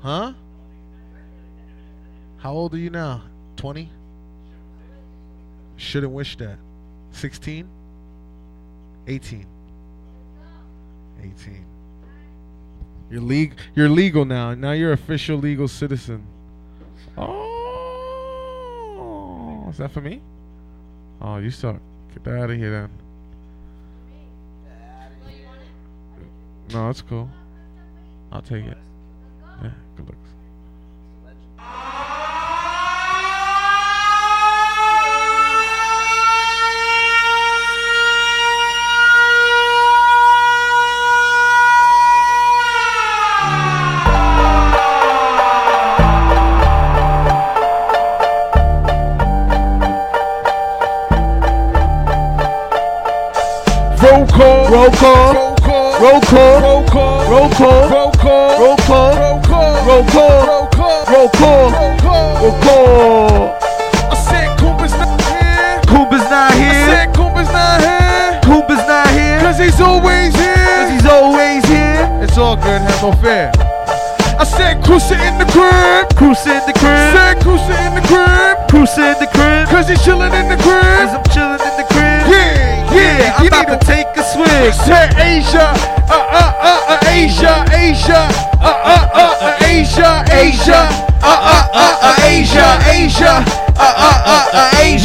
Huh? How old are you now? 20? Shouldn't wish that. 16? 18. 18. You're legal. You're legal now. Now you're official legal citizen. Oh, is that for me? Oh, you suck. Get that out of here then. No, it's cool. I'll take it. Yeah, good call. Roll call. Roll call. Roll call. Roll call. Roll call. Roll call. Roll call. Roll call. Roll call. I said Cooper's not here. Cooper's not here. I said Cooper's not here. Cooper's not here. Cause he's always here. Cause he's always here. It's all good. Have no fear. I said Cruiser in the crib. Cruiser in the crib. Said Cruiser in the crib. Cruiser in the crib. Cause he's chilling in the Cause crib. I'm chilling in the crib. Yeah, yeah. I'm you about to take a swig. Said Asia,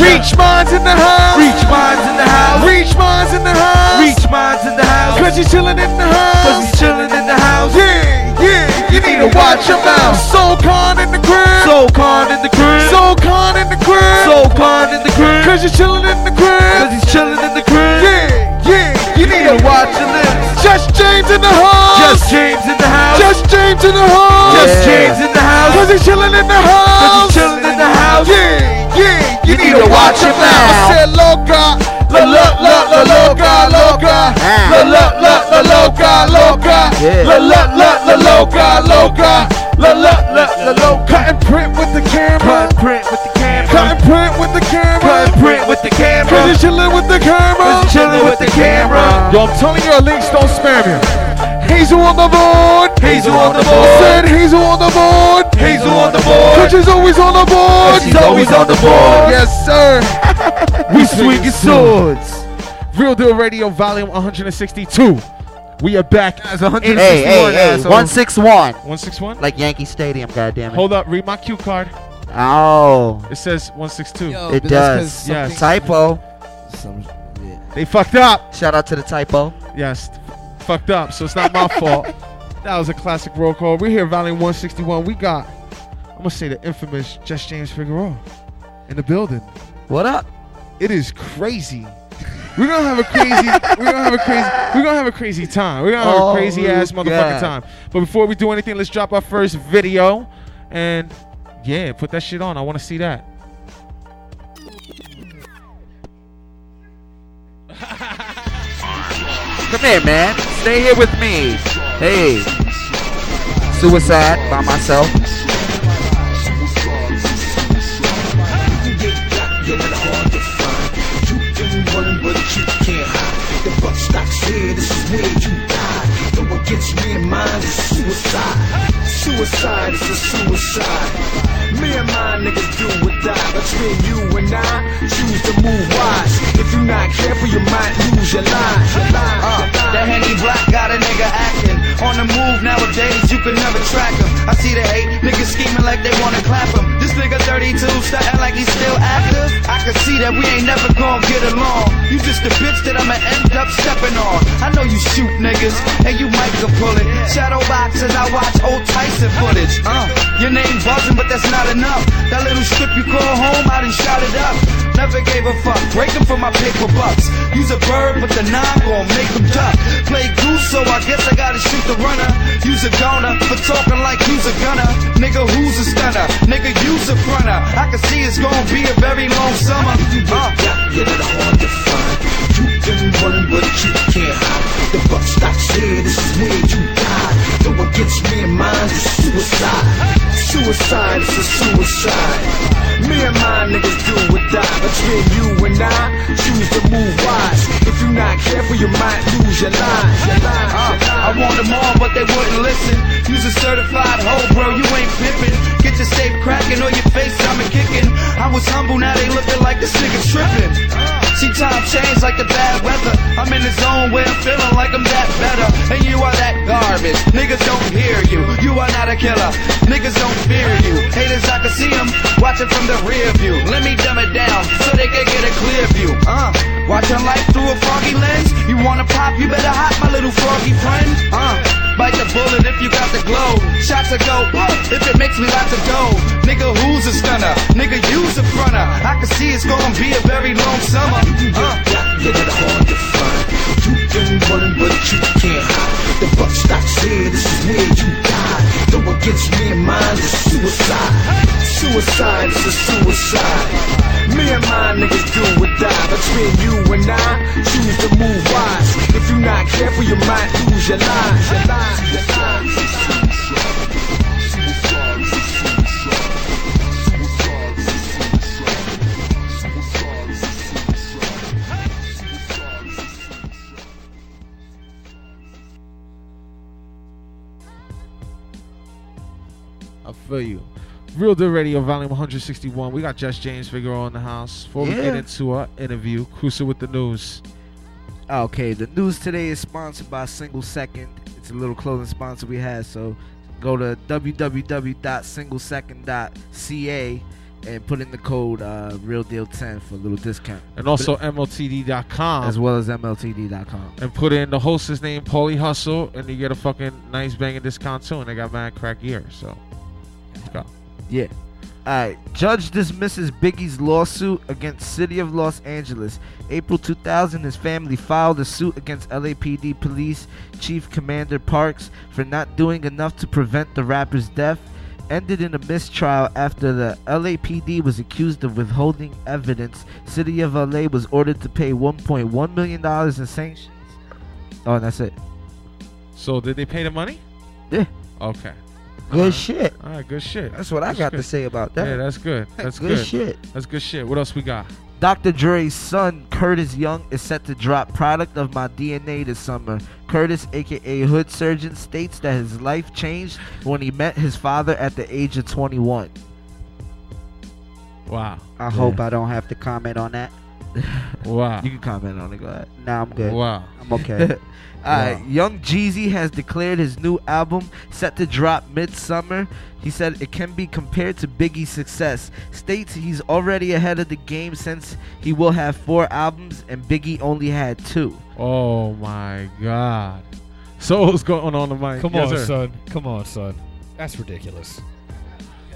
Reach minds in the house. Reach minds in the house. Reach minds in the house. Reach minds in the house. Cause he's chilling in the Cause house. he's chilling in the house. Yeah, yeah. You need to watch your mouth. Soul con in the crib. Soul con in the crib. Soul con in the crib. Soul con in the crib. Cause you're chilling in the crib. Cause he's chilling in the crib. Yeah, yeah. You need to watch. your lips. Just James in the house. Just James in the house. Just James in the house. Just James in the house. Cause he's chilling in the house. You, You need watch him him. I said loca. La la la la loca loca. La la la la loca loca. La la la la loca loca. La la la la loca. Cut and print with the camera. Cut and print with the camera. Cut and print with the camera. Cut and print with the Cause camera. he's chilling with the camera. Cause he's chilling with the camera. Yo, I'm telling you, links don't spam you. Hazel on the board. Hazel on the board. Said Hazel on the board. Hazel on the board. Cause she's always on the board. Cause she's always on the board. Yes, sir. We swinging swords. Real Deal Radio, volume 162. We are back. as 161 Hey, hey, hey, 161. 161? Like Yankee Stadium, goddammit. Hold up, read my cue card. Oh, It says 162. Yo, It but that's 'cause does. Yes. typo. Some, yeah. They fucked up. Shout out to the typo. Yes, fucked up. So it's not my fault. That was a classic roll call. We're here, Valley 161. We got, I'm gonna say the infamous Just James Figueroa in the building. What up? It is crazy. We're gonna have a crazy. we're gonna have a crazy. We're gonna have a crazy time. We're gonna have Oh, a crazy ass motherfucking God. time. But before we do anything, let's drop our first video, and yeah, put that shit on. I want to see that. Come here, man. Stay here with me. Hey. Suicide by myself. Suicide is a suicide. Me and my niggas do or die. Between you and I, choose to move wise. If you're not careful, you might lose your line. Uh, that Henny Black got a nigga acting on the move nowadays. You can never track him. I see the hate niggas scheming like they wanna clap him. This nigga 32 starting like he's still active. I can see that we ain't never gonna get along. You just a bitch that I'ma end up stepping on. I know you shoot niggas and you might can pull it. Shadow boxes, I watch old Tyson footage. Uh, your name buzzing, but that's not enough. That little strip you call home, I done shot it up. Never gave a fuck. Breaking for my paper bucks. Use a bird, but the nine gon' make them duck. Play goose, so I guess I gotta shoot the runner. Use a donor for talking like who's a gunner. Nigga, who's a stunner? Nigga, use a fronter. I can see it's gonna be a very long summer. Uh. You're not hard to find. You run, but you can't hide. The buck stops here, this is where you die. Go against me and mine is suicide. Suicide is a suicide. Me and my niggas do or die. Between you and I, choose to move wise. If you're not careful, you might lose your line. Your line, Uh, your line. I warned them all, but they wouldn't listen. Use You's a certified hoe, bro, you ain't pimpin'. Get your safe crackin' or your face I'm kicking. I was humble, now they lookin' like this nigga trippin'. See, time change like the bad weather. I'm in the zone where I'm feeling like I'm that better. And you are that garbage. Niggas don't hear you. You are not a killer. Niggas don't fear you. Haters, I can see them watching from the rear view. Let me dumb it down so they can get a clear view. Uh, watching life through a foggy lens. You wanna pop, you better hop, my little froggy friend. If you got the glow. Shots a go, if it makes me lots of dough. Nigga, who's a stunner? Nigga, use a fronter. I can see it's gonna be a very long summer. You Uh. got it hard to find. You been running, but you can't hide. The buck stops here, this is where you die. Though against me and mine is suicide. Suicide is a suicide. Me and my niggas do or die. Between you and I, choose to move wise. If you're not careful, you might lose your life. Your life, your life. I feel you. Real Deal Radio, volume 161. We got Just James Figueroa in the house. Before we get into our interview, Cruiser with the news. Okay, the news today is sponsored by Single Second. It's a little clothing sponsor we had, so go to www.singlesecond.ca and put in the code uh, Real Deal 10 for a little discount, And also MLTD.com. as well as MLTD.com. and put in the host's name, Paulie Hustle, and you get a fucking nice banging discount too. And they got mad crack gear. So. Yeah. All right. Judge dismisses Biggie's lawsuit against City of Los Angeles. April 2000, his family filed a suit against LAPD Police Chief Commander Parks for not doing enough to prevent the rapper's death. Ended in a mistrial after the LAPD was accused of withholding evidence. City of LA was ordered to pay 1.1 million dollars in sanctions. Oh, and that's it. So, did they pay the money? Yeah. Okay. Good uh-huh. shit. All right, good shit. That's what I got to say about that. Yeah, that's good. That's good, good. shit. That's good shit. What else we got? Dr. Dre's son, Curtis Young, is set to drop product of my DNA this summer. Curtis, aka Hood Surgeon, states that his life changed when he met his father at the age of 21. Wow. I hope I don't have to comment on that. Wow. You can comment on it, go ahead. Nah, I'm good. Wow. I'm okay. Uh, Alright, Young Jeezy has declared his new album set to drop midsummer. He said it can be compared to Biggie's success. States he's already ahead of the game since he will have four albums and Biggie only had two. Oh my God. So what's going on the mic? Come Yes, on, sir. son. Come on, son. That's ridiculous.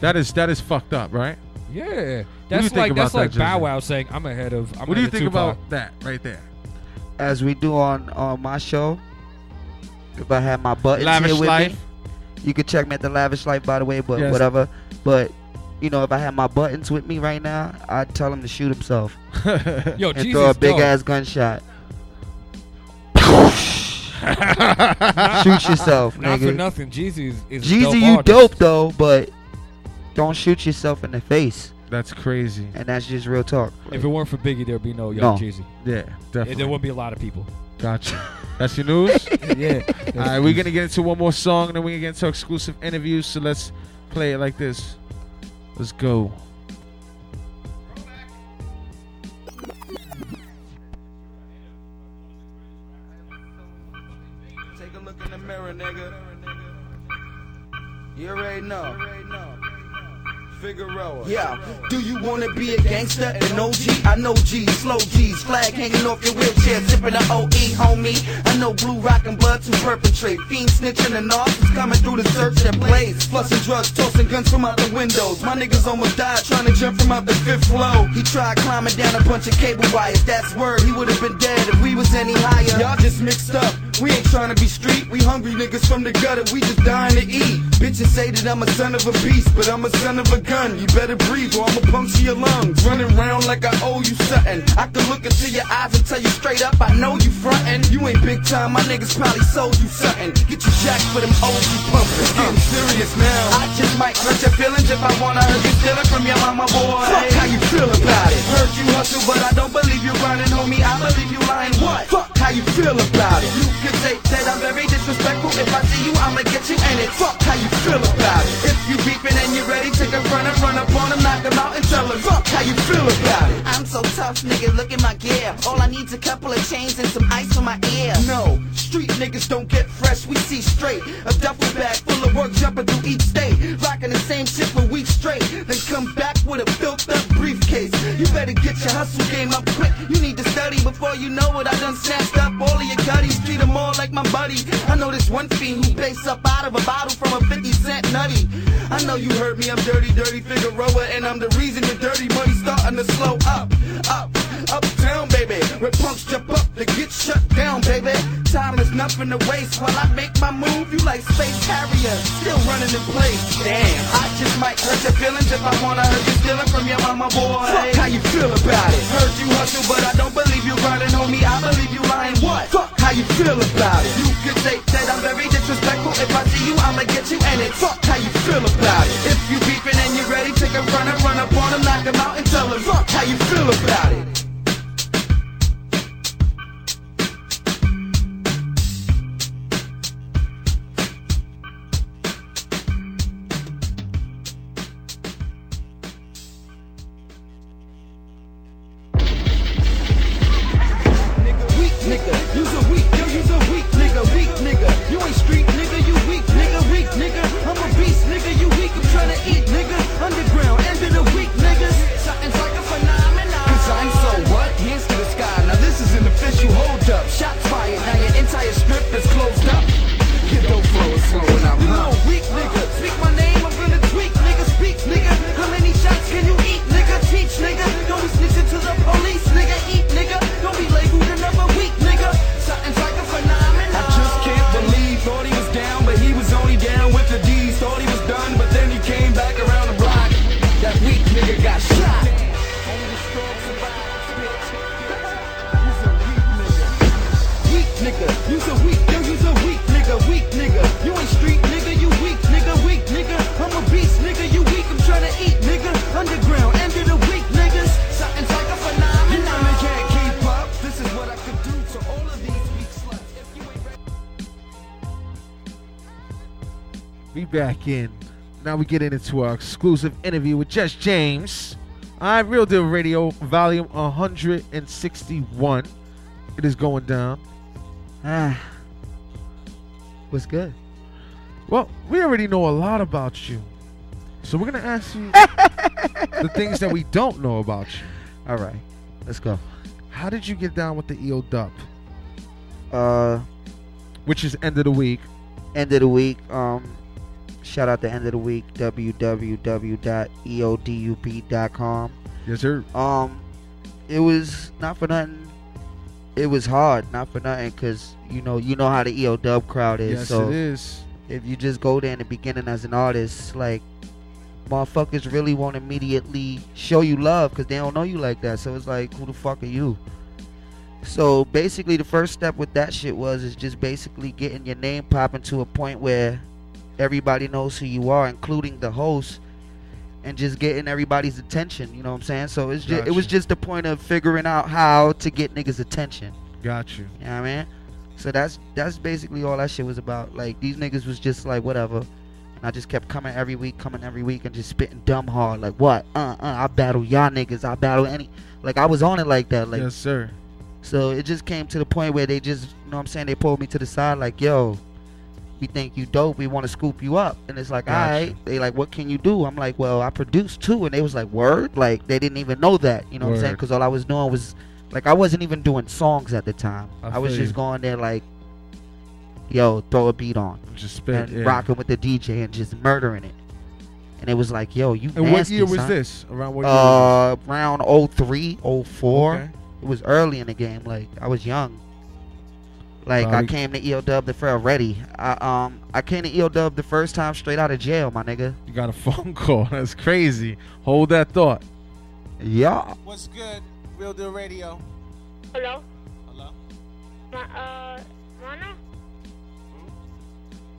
That is that is fucked up, right? Yeah, do you that's think like about that's like that, Bow Wow saying, "I'm ahead of." I'm what do you think Tupac." about that right there? As we do on on my show, if I had my buttons Lavish here with life. me, you could check me at the lavish life, by the way. But Yes. whatever. But you know, if I had my buttons with me right now, I'd tell him to shoot himself Yo, and Jesus, throw a big dope. ass gunshot. shoot yourself, Not for nigga. nothing, Jeezy is, is a Jeezy, dope you artist. dope though, but don't shoot yourself in the face. That's crazy. And that's just real talk. If it weren't for Biggie, there'd be no Young No. Jeezy. Yeah, And definitely. there wouldn't be a lot of people. Gotcha. That's your news. yeah. All right, we're gonna get into one more song, and then we're gonna get into exclusive interviews. So let's play it like this. Let's go. Take a look in the mirror, nigga. You already know. Figueroa. Yeah, do you wanna be a gangster and OG? I know G, slow G's, flag hanging off your wheelchair, sipping the OE, homie. I know blue rock and blood to perpetrate. Fiend snitching and officers coming through the search that blaze. Flushing drugs, tossing guns from out the windows. My niggas almost died trying to jump from out the fifth floor. He tried climbing down a bunch of cable wires. That's word, he would have been dead if we was any higher. Y'all just mixed up. We ain't trying to be street. We hungry niggas from the gutter. We just dying to eat. Bitches say that I'm a son of a beast, but I'm a son of a gun. You better breathe or I'ma puncture your lungs. Running around like I owe you something. I can look into your eyes and tell you straight up, I know you frontin'. You ain't big time. My niggas probably sold you something. Get you jacked for them O's you pumping. Uh. getting serious now. I just might hurt your feelings if I wanna hurt you stealing from your mama, boy. Fuck how you feel about it. Heard you hustle, but I don't believe you're running, homie. I believe you lying. What? Fuck how you feel about it. You can say that I'm very disrespectful. If I see you, I'ma get you in it. Fuck how you feel about it. If you beefing and you're ready, take a run and run up on him, knock him out and tell him. Fuck how you feel about it. I'm so tough, nigga. Look at my gear. All I need's a couple of chains and some ice for my ear. No, street niggas don't get fresh, we see straight. A duffel bag full of work jumping through each state. Rocking the same shit for weeks straight. Then come back with a built up briefcase. You better get your hustle game up quick. You need to study before you know it. I done snatched up all of your gutties. Treat them all like my buddy. I know this one fiend who base up out of a bottle from a 50 cent nutty. I know you heard me, I'm dirty, dirty Figueroa, and I'm the reason your dirty money starting to slow up, up, uptown, baby. Where punks jump up to get shut down, baby. Time is nothing to waste while I make my move. You like space carrier, still running in place. Damn, I just might hurt your feelings if I wanna hurt you stealing from your mama, boy. Fuck how you feel about it. Heard you hustle, but I don't believe you running, homie. I believe you lying. What? Fuck how you feel about it. You could say that I'm very disrespectful. If I see you, I'ma get you and it. Fuck how you feel about it. If you beefing and you're ready, take a run and run up on him, knock him out and tell him. Fuck how you feel about it. Now we get into our exclusive interview with Jess James. I Real Deal Radio, volume 161. It is going down. Ah. What's good? Well, we already know a lot about you. So we're going to ask you the things that we don't know about you. All right, let's go. How did you get down with the EO Dub, Uh, which is end of the week? end of the week. Um, shout out the end of the week. Www.eodub.com. Yes, sir. Um, it was not for nothing. It was hard, not for nothing, cause you know you know how the EO Dub crowd is. Yes, so it is. if you just go there in the beginning as an artist, like motherfuckers really won't immediately show you love because they don't know you like that. So it's like, who the fuck are you? So basically, the first step with that shit was is just basically getting your name popping to a point where everybody knows who you are, including the host, and just getting everybody's attention. You know what I'm saying? So it's just, it was just the point of figuring out how to get niggas' attention. Got you. You know what I mean? So that's that's basically all that shit was about. Like these niggas was just like whatever. And I just kept coming every week, coming every week and just spitting dumb hard. Like what? Uh uh I battle y'all niggas, I battle any like I was on it like that. Like yes, sir. so it just came to the point where they just you know what I'm saying, they pulled me to the side like, yo, we think you dope, we wanna scoop you up. And it's like, Gotcha. alright. They like, what can you do? I'm like, Well, I produce too and they was like, Word? Like they didn't even know that, you know what I'm saying? Because all I was doing was like I wasn't even doing songs at the time. I I, was feel just you. going there like, yo, throw a beat on Just spit. and yeah. rocking with the DJ and just murdering it. And it was like, yo, you And what year was son. this? Around what year? Uh, around 03, 04. Okay. It was early in the game. Like I was young. Like I came to EO Dub the first ready. I um I came to EO Dub the first time straight out of jail, my nigga. You got a phone call. That's crazy. Hold that thought. Yeah. What's good? Real Deal Radio. Hello? Hello? Ma, uh, mana?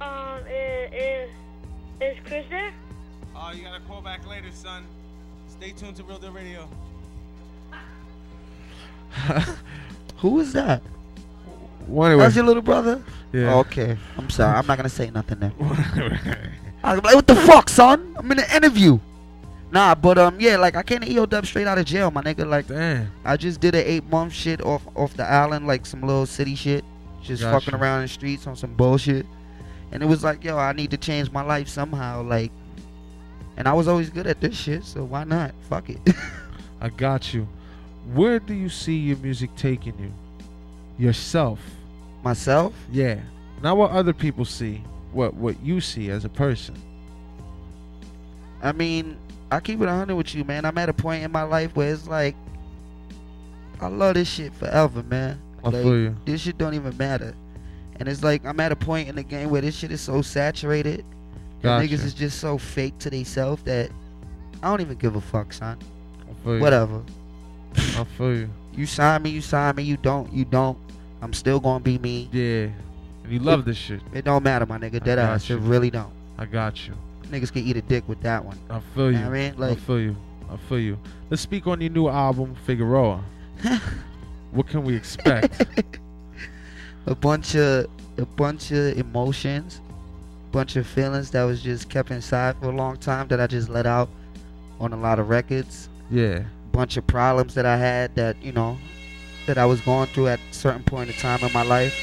Um, is, is, Is Chris there? Oh, you gotta call back later, son. Stay tuned to Real Deal Radio. Who is that? Well, anyway. That's your little brother? Yeah. Okay. I'm sorry. I'm not gonna say nothing there. I'm like, what the fuck, son? I'm in an interview. Nah, but um, yeah, like I came to EO Dub straight out of jail, my nigga. Like, Damn. I just did an eight month shit off off the island, like some little city shit, just Gotcha. fucking around in the streets on some bullshit. And it was like, yo, I need to change my life somehow, like. And I was always good at this shit, so why not? Fuck it. I got you. Where do you see your music taking you? Yourself. Myself? Yeah. Not what other people see. What what you see as a person. I mean, I keep it 100 with you, man. I'm at a point in my life where it's like, I love this shit forever, man. I like, feel you. This shit don't even matter. And it's like, I'm at a point in the game where this shit is so saturated. Gotcha. niggas is just so fake to themselves that I don't even give a fuck, son. I feel you. Whatever. I feel you. You sign me, you sign me. You don't, you don't. I'm still gonna be me. Yeah. And you love this shit. It don't matter, my nigga. I Dead ass. you. It really don't. I got you. Niggas can eat a dick with that one. I feel you. Know what I mean, I feel you. I feel you. Let's speak on your new album, Figueroa. what can we expect? a bunch of a bunch of emotions, bunch of feelings that was just kept inside for a long time that I just let out on a lot of records. Yeah. Bunch of problems that I had that you know that I was going through at a certain point in time in my life.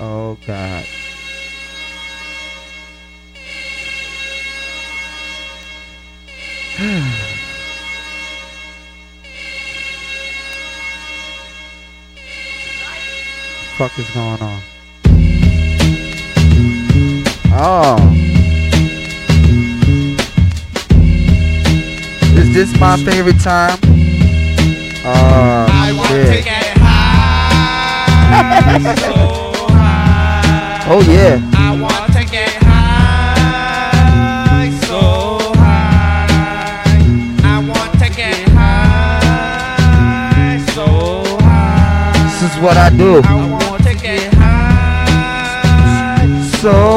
Oh God. fuck is going on? Oh. Is this my favorite time? Uh, Oh, oh, yeah. I want to get high, so high. I want to get high, so high. This is what I do. I want to get high, So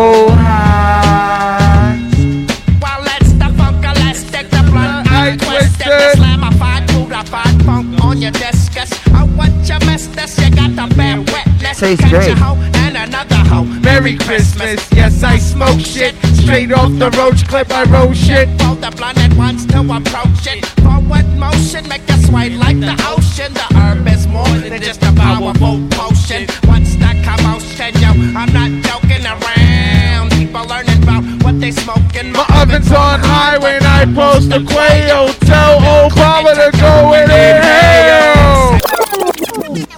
wetness. Tastes Catch great. a hoe and another hoe. Merry Christmas, yes, I smoke shit. Straight off the roach clip, I roll shit. For the blunt at once to approach it. Forward motion, make you sway like the ocean. The herb is more than just a powerful potion. What's that commotion, yo? I'm not joking around. People learning about what they smoking. My oven's on high when I post a quail. Tell Obama to go in hell.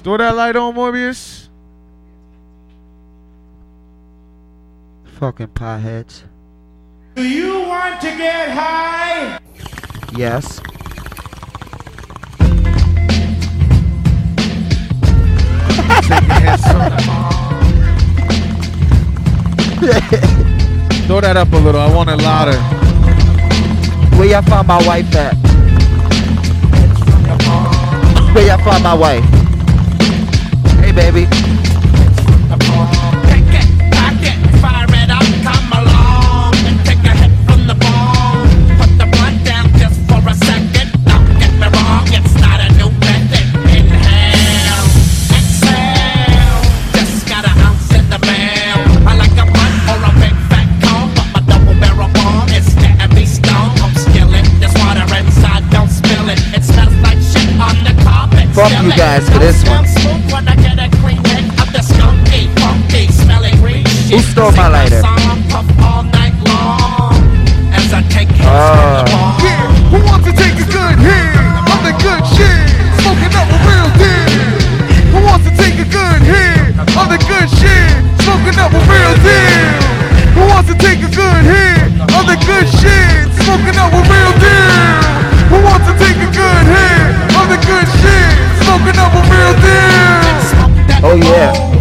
Throw that light on, Morbius. Fucking potheads. Do you want to get high? Yes. Throw that up a little. I want it louder. Where y'all find my wife at? Where y'all find my wife? Hey, baby. You guys for this one. Who stole my lighter? Oh. Smoking up a real deal. Who wants to take a good hit of the good shit? Smoking up a real deal. Who wants to take a good hit of the good shit? Smoking up a real deal. Who wants to take a good hit of the good shit? Up a real deal. Oh yeah.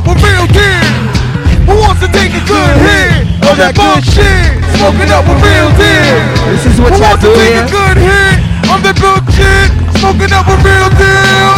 Up a real deal. Who wants to take a good hit of that good shit? Smoking up a real deal. This is what Who y'all wants to take here? a good hit of the good shit? Smoking up a real deal.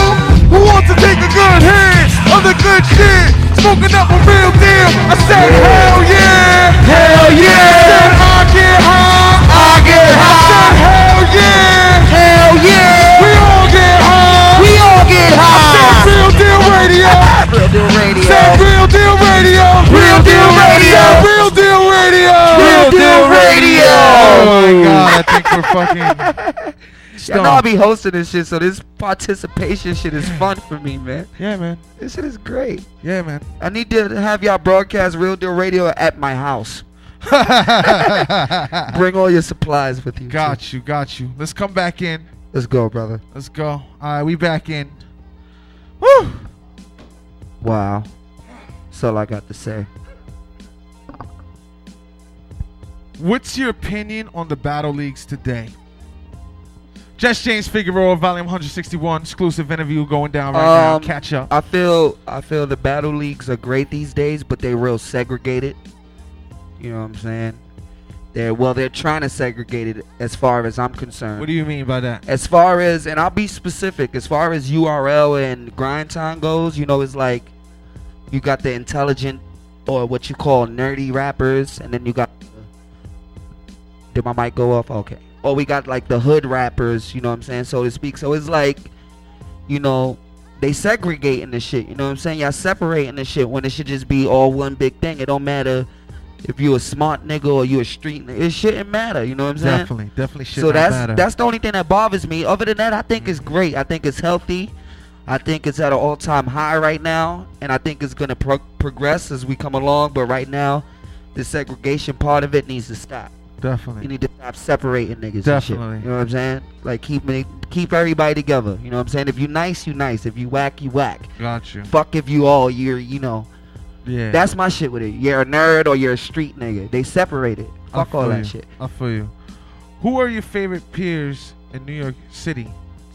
Who wants to take a good hit of the good shit? Smoking up a real deal. I said hell yeah. Hell I said I get high. I get high. I said hell yeah. Hell yeah! We all get high. We all get I said high! real deal radio. Real Deal Radio. Real deal radio. Real Deal Radio. Real deal radio. Real Deal Radio. Oh my god, I think we're fucking. Yeah, I know I'll be hosting this shit, so this participation shit is fun for me, man. Yeah, man. This shit is great. Yeah, man. I need to have y'all broadcast Real Deal Radio at my house. Bring all your supplies with you. too. got you, got you. Let's come back in. Let's go, brother. Let's go. All right, we back in. Woo! Wow. That's all I got to say. What's your opinion on the battle leagues today? Jess James Figueroa, volume 161, exclusive interview going down right now. Um, Catch up. I feel I feel the battle leagues are great these days, but they real segregated. You know what I'm saying? They're well, they're trying to segregate it as far as I'm concerned. What do you mean by that? as far as and I'll be specific, as far as URL and grind time goes, you know, it's like you got the intelligent or what you call nerdy rappers, and then you got did my mic go off? Okay. Or we got like the hood rappers, you know what I'm saying, so to speak. So it's like, you know, they segregating the shit, you know what I'm saying? Y'all separating the shit when it should just be all one big thing. It don't matter if you a smart nigga or you a street nigga. It shouldn't matter, you know what I'm saying? Definitely, definitely should so that's matter. that's the only thing that bothers me. Other than that, I think it's great. I think it's healthy. I think it's at an all-time high right now, and I think it's gonna pro- progress as we come along. But right now, the segregation part of it needs to stop. Definitely. You need to stop separating niggas. and shit. Definitely. You know what I'm saying? Like keep me, keep everybody together. You know what I'm saying? If you nice, you nice. If you whack, you whack. Got you. Fuck if you all you're you know. Yeah. That's my shit with it. You're a nerd or you're a street nigga. They separated. Fuck all feel that you. shit. I feel you. Who are your favorite peers in New York City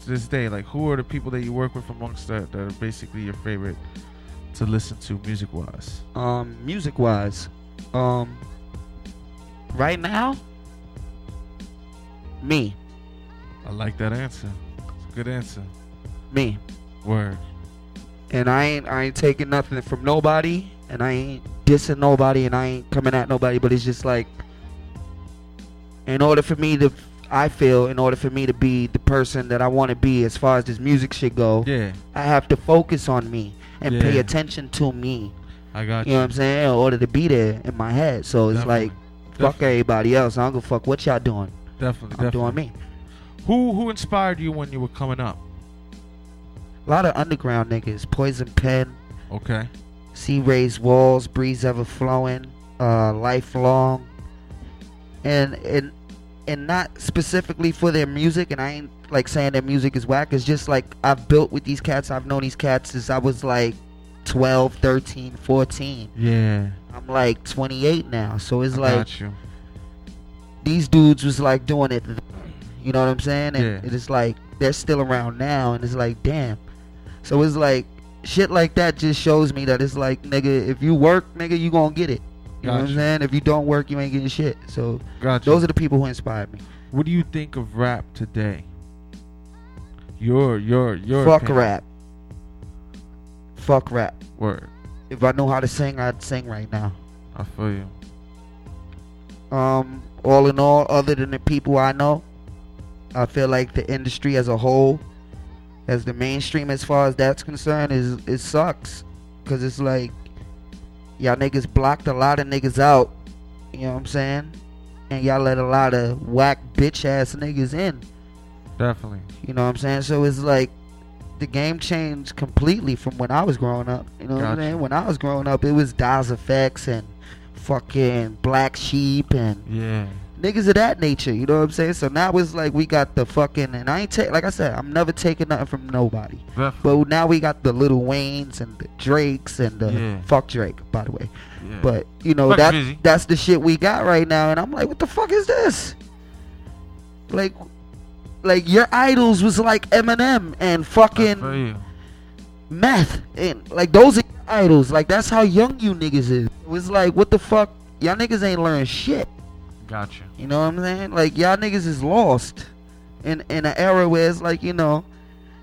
to this day? Like, who are the people that you work with amongst that, that are basically your favorite to listen to music wise? um music wise um right now me I like that answer. It's a good answer. me Word. and i ain't i ain't taking nothing from nobody and i ain't dissing nobody and i ain't coming at nobody but it's just like in order for me to i feel in order for me to be the person that i want to be as far as this music shit go Yeah, i have to focus on me and pay attention to me I got you you. know what i'm saying in order to be there in my head so it's Definitely. like fuck everybody else i don't give a fuck what y'all doing Definitely, i'm definitely. doing me Who who inspired you when you were coming up? A lot of underground niggas. Poison Pen, Okay. C-Rayz Walz, Breeze Ever Flowing, uh, Lifelong. And and and not specifically for their music, and I ain't like saying their music is whack. It's just like I've built with these cats. I've known these cats since I was like 12, 13, 14. Yeah. I'm like 28 now. So it's I like these dudes was like doing it. You know what I'm saying? And Yeah. it's like they're still around now, and it's like, damn. So it's like shit like that just shows me that it's like, nigga, if you work, nigga, you gonna get it. You know what I'm saying? If you don't work, you ain't getting shit. So those are the people who inspired me. What do you think of rap today? Your your your Fuck opinion. rap. Fuck rap. Word. If I know how to sing, I'd sing right now. I feel you. Um, all in all, other than the people I know, I feel like the industry as a whole, as the mainstream as far as that's concerned, is it sucks. Cause it's like y'all niggas blocked a lot of niggas out. You know what I'm saying? And y'all let a lot of whack bitch ass niggas in. Definitely. You know what I'm saying? So it's like the game changed completely from when I was growing up. You know what I'm saying? When I was growing up, it was Das EFX and fucking Black Sheep and Yeah. Niggas of that nature. You know what I'm saying? So now it's like we got the fucking and I ain't take like I said, I'm never taking nothing from nobody. Definitely. But now we got the Little Waynes and the Drakes and the Yeah. fuck Drake, by the way. Yeah. But you know Fuck that that's the shit we got right now, and I'm like, what the fuck is this? Like, like your idols was like Eminem and fucking meth and like those are your idols. Like that's how young you niggas is. It was like what the fuck, y'all niggas ain't learn shit. Gotcha. You know what I'm saying? Like y'all niggas is lost in in an era where it's like you know,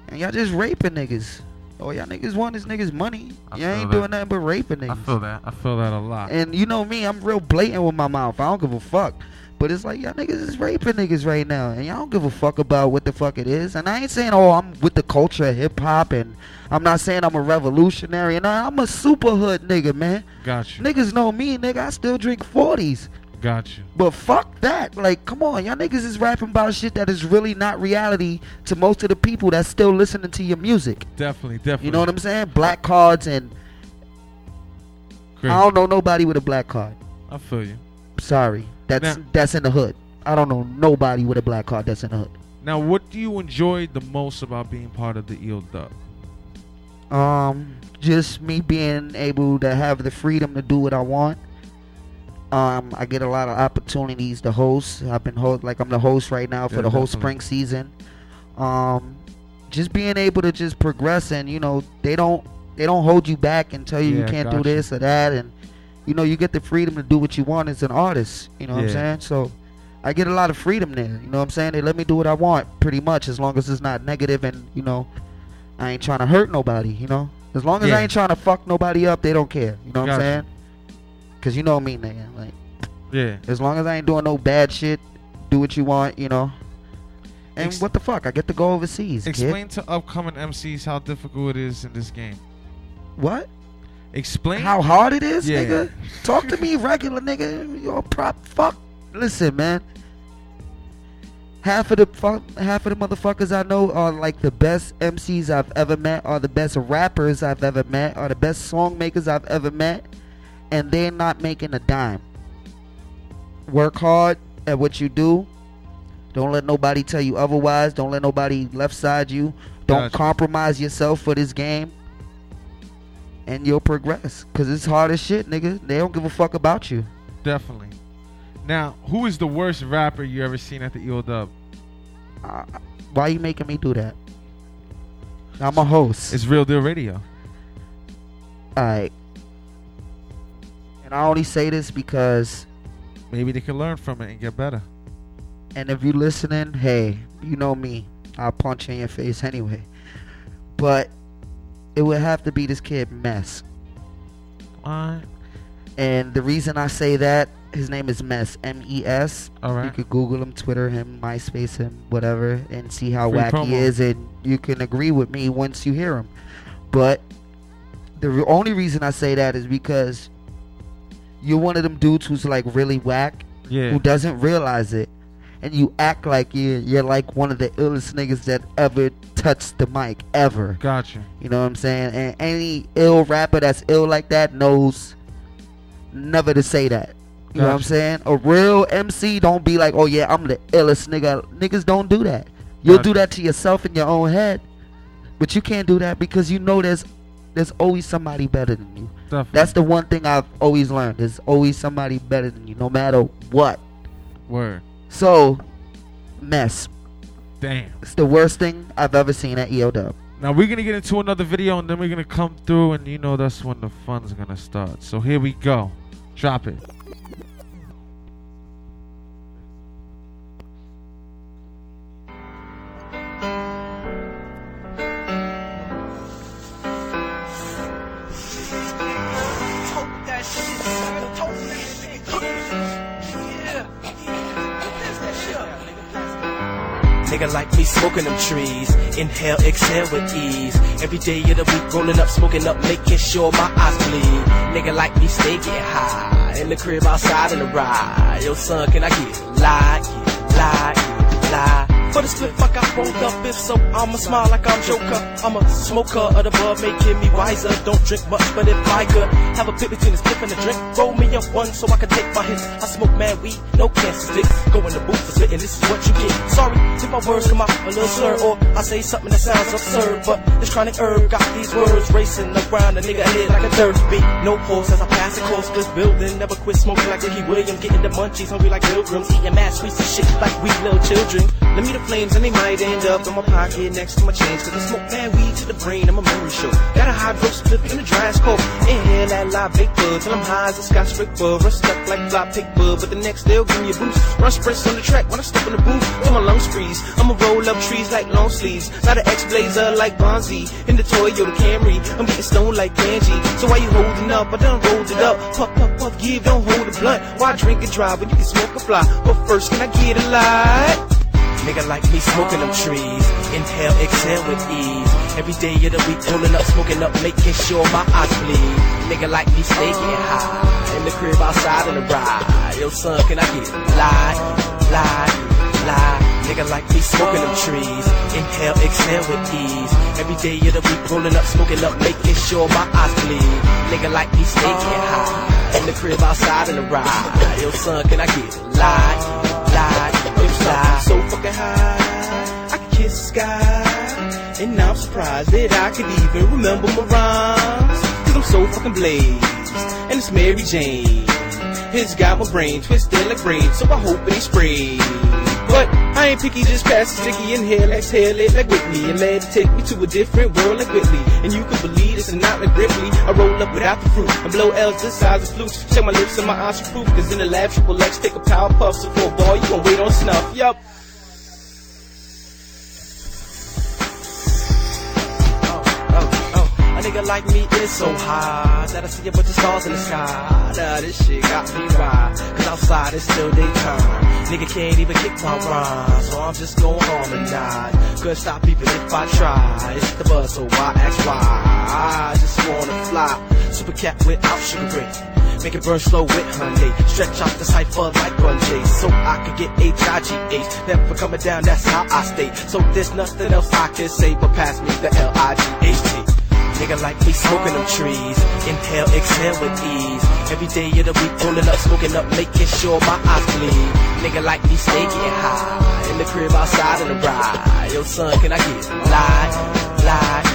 and y'all just raping niggas. Oh y'all niggas want this niggas money. I you feel ain't that. doing nothing but raping niggas. I feel that. I feel that a lot. And you know me, I'm real blatant with my mouth. I don't give a fuck. But it's like y'all niggas is raping niggas right now, and y'all don't give a fuck about what the fuck it is. And I ain't saying, oh, I'm with the culture of hip hop, and I'm not saying I'm a revolutionary. And I'm a super hood nigga, man. Got you. Niggas know me, nigga. I still drink 40s. Got you. But fuck that. Like, come on, y'all niggas is rapping about shit that is really not reality to most of the people that's still listening to your music. Definitely, definitely. You know what I'm saying? Black cards and Great. I don't know nobody with a black card. I feel you. Sorry, that's Now- that's in the hood. I don't know nobody with a black card that's in the hood. Now, what do you enjoy the most about being part of the EO Dub? Um, just me being able to have the freedom to do what I want. Um, I get a lot of opportunities to host. I've been host like I'm the host right now for Yeah, the whole definitely. spring season. Um, just being able to just progress and you know they don't they don't hold you back and tell you Yeah, you can't do this or that and you know you get the freedom to do what you want as an artist. You know what I'm saying? So I get a lot of freedom there. You know what I'm saying? They let me do what I want pretty much as long as it's not negative and you know I ain't trying to hurt nobody. You know, as long as Yeah. I ain't trying to fuck nobody up, they don't care. You know what Gotcha. I'm saying? Cause you know me, nigga. Like Yeah. as long as I ain't doing no bad shit, do what you want. You know. And Ex- what the fuck? I get to go overseas. kid. Explain to upcoming MCs how difficult it is in this game. what? Explain How hard it is, Yeah. nigga. Talk to me regular, nigga. Yo, prop. Fuck. Listen, man. Half of the fuck, half of the motherfuckers I know are like the best MCs I've ever met, are the best rappers I've ever met, are the best song makers I've ever met, and they're not making a dime. Work hard at what you do. Don't let nobody tell you otherwise. Don't let nobody left side you. Don't Gotcha. compromise yourself for this game and you'll progress. Cause it's hard as shit, nigga. They don't give a fuck about you. Definitely. Now, who is the worst rapper you ever seen at the Dub? Uh, why you making me do that? I'm a host. It's Real Deal Radio. Alright. And I only say this because Maybe they can learn from it and get better. and if you're listening, hey, you know me. I'll punch you in your face anyway. But it would have to be this kid mess. Alright. And the reason I say that, his name is Mess, M-E-S. All right. You could Google him, Twitter him, MySpace him, whatever, and see how Free wacky promo. he is, and you can agree with me once you hear him. But the only reason I say that is because you're one of them dudes who's like really whack, Yeah. who doesn't realize it, and you act like you're you're like one of the illest niggas that ever touched the mic ever. Gotcha. You know what I'm saying? And any ill rapper that's ill like that knows never to say that. You know what I'm saying? A real MC don't be like, oh yeah, I'm the illest nigga. Niggas don't do that. You'll do that to yourself in your own head, but you can't do that because you know there's there's always somebody better than you. Definitely. That's the one thing I've always learned. There's always somebody better than you, no matter what. Word. So, mess. Damn. It's the worst thing I've ever seen at EO Dub. Now we're gonna get into another video and then we're gonna come through and you know that's when the fun's gonna start. So here we go. Drop it. Nigga like me smoking them trees. Inhale, exhale with ease. Every day of the week, rolling up, smoking up, making sure my eyes bleed. Nigga like me stay getting high. In the crib, outside, in the ride. Yo, son, can I get lie, get lie, get lie? For the split fuck I rolled up, if so, I'ma smile like I'm Joker. I'm a smoker of the bud, making me wiser. Don't drink much, but if I could have a bit between a stiff and a drink, roll me up one so I can take my hits. I smoke mad weed, no cancer sticks. Go in the booth for spitting, this is what you get. Sorry if my words come out a little slur, or I say something that sounds absurd. But this chronic herb got these words racing around a nigga head like a dirt beat. No pause as I pass across this building. Never quit smoking like Ricky Williams, getting the munchies, hungry like pilgrims, eating mad sweets and shit like we little children. Let me the flames and they might end up in my pocket next to my chains. Cause I smoke mad weed to the brain, I'm a memory show. Got a high hydro split in the dry cold. Inhale that live vapor till I'm high as a scotch stripper. Run stuck like fly paper, but the next they'll give me a boost. Run sprints on the track when I step in the booth. Till my lungs freeze. I'ma roll up trees like long sleeves. Not an X-Blazer like Bonzi. In the Toyota Camry, I'm getting stoned like Angie. So why you holding up? I done rolled it up. Puff, puff, puff, give, don't hold a blunt. Why drink and drive when you can smoke a fly? But first, can I get a light? Nigga like me smoking them trees. Inhale, exhale with ease. Every day of the week, pulling up, smoking up, making sure my eyes bleed. Nigga like me stay getting high. In the crib outside in the ride. Yo, son, can I get light, light, light? Nigga like me smoking them trees. Inhale, exhale with ease. Every day of the week, pulling up, smoking up, making sure my eyes bleed. Nigga like me stay getting high. In the crib outside in the ride. Yo, son, can I get light, light, light? So fucking high, I can kiss the sky. And now I'm surprised that I could even remember my rhymes. Cause I'm so fucking blazed. And it's Mary Jane. It's got my brain twisted like brain, so I hope it ain't sprayed. But I ain't picky, just pass the sticky, inhale, exhale it like Whitney, and let it take me to a different world like Whitley. And you can believe this and not like Ripley. I roll up without the fruit, and blow L's the size of flutes. Check my lips and my eyes are proof, cause in the lab, triple X, take a power puff, so a ball, you gon' wait on snuff. Yup. Nigga like me is so high that I see a bunch of stars in the sky. Nah, this shit got me right. Cause outside it's still daytime. Nigga can't even kick my rhyme, so I'm just gonna harmonize. Couldn't stop even if I try. It's the buzz, so why ask why? I just wanna fly. Super cat without sugar break. Make it burn slow with honey. Stretch out the cipher like bungee. So I could get H-I-G-H. Never coming down, that's how I stay. So there's nothing else I can say but pass me the L-I-G-H-T. Nigga like me smoking them trees. Inhale, exhale with ease. Every day of the week, pulling up, smoking up, making sure my eyes bleed. Nigga like me stay getting high. In the crib outside in the ride. Yo, son, can I get light, light,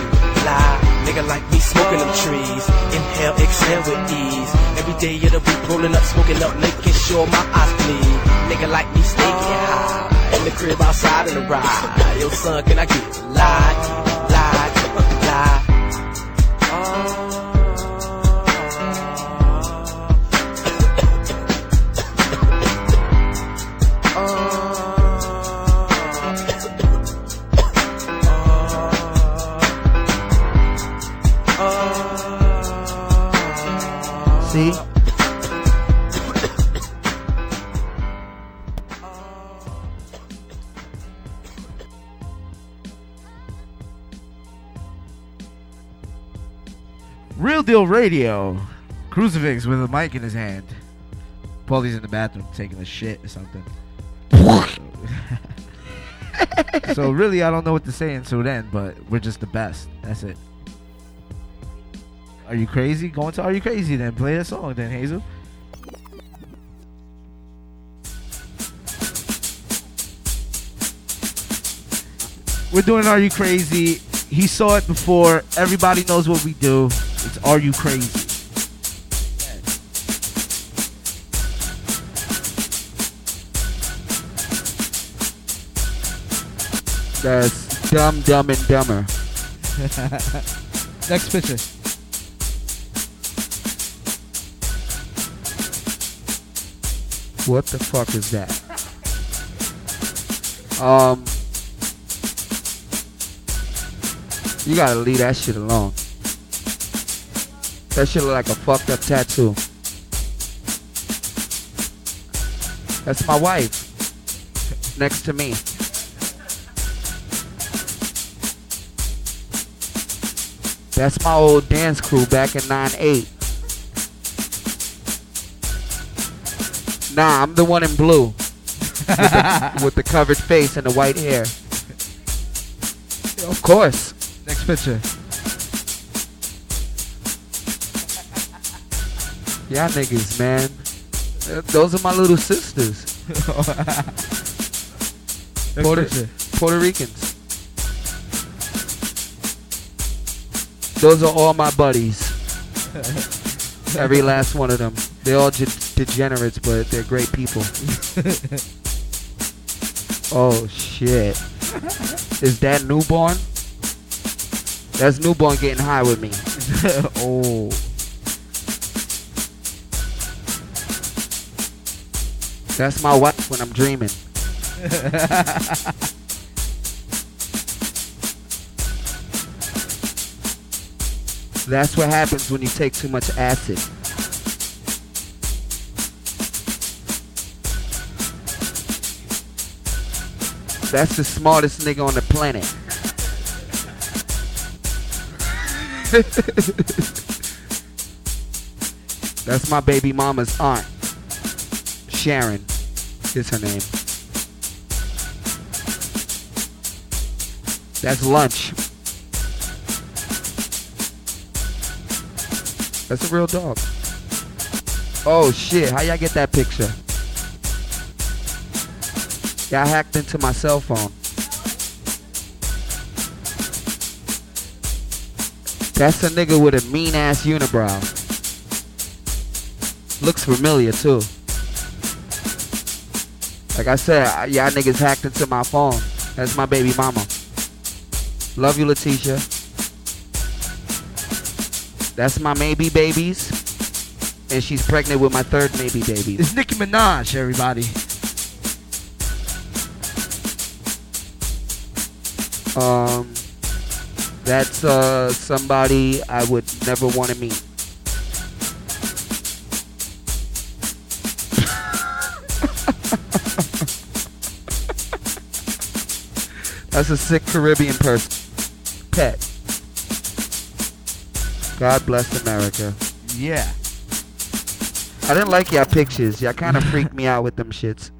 light? Nigga like me smoking them trees. Inhale, exhale with ease. Every day of the week, pulling up, smoking up, making sure my eyes bleed. Nigga like me stay getting high. In the crib outside in the ride. Yo, son, can I get light, light, light? Radio. Crucifix with a mic in his hand. Paulie's in the bathroom taking a shit or something. so really, I don't know what to say until then, but we're just the best. That's it. Are you crazy? Going to Are You Crazy then. Play that song then, Hazel. We're doing Are You Crazy? He saw it before. Everybody knows what we do. It's Are You Crazy? That's Dumb, Dumb, and Dumber. Next picture. What the fuck is that? Um, you gotta leave that shit alone. That shit look like a fucked up tattoo. That's my wife. Next to me. That's my old dance crew back in 9-8. Nah, I'm the one in blue. with, the, with the covered face and the white hair. Of course. Next picture. Y'all niggas, man. Uh, Those are my little sisters. Puerto. Puerto Ricans. Those are all my buddies. Every last one of them. They're all de- degenerates, but they're great people. Oh shit. Is that newborn? That's newborn getting high with me. oh. That's my wife when I'm dreaming. That's what happens when you take too much acid. That's the smartest nigga on the planet. That's my baby mama's aunt. Sharon is her name. That's lunch. That's a real dog. Oh shit, how y'all get that picture? Y'all hacked into my cell phone. That's a nigga with a mean ass unibrow. Looks familiar too. Like I said, y'all niggas hacked into my phone. That's my baby mama. Love you, Letitia. That's my maybe babies. And she's pregnant with my third maybe baby. It's Nicki Minaj, everybody. Um, that's uh somebody I would never want to meet. That's a sick Caribbean person. Pet. God bless America. Yeah. I didn't like y'all pictures. Y'all kind of freaked me out with them shits.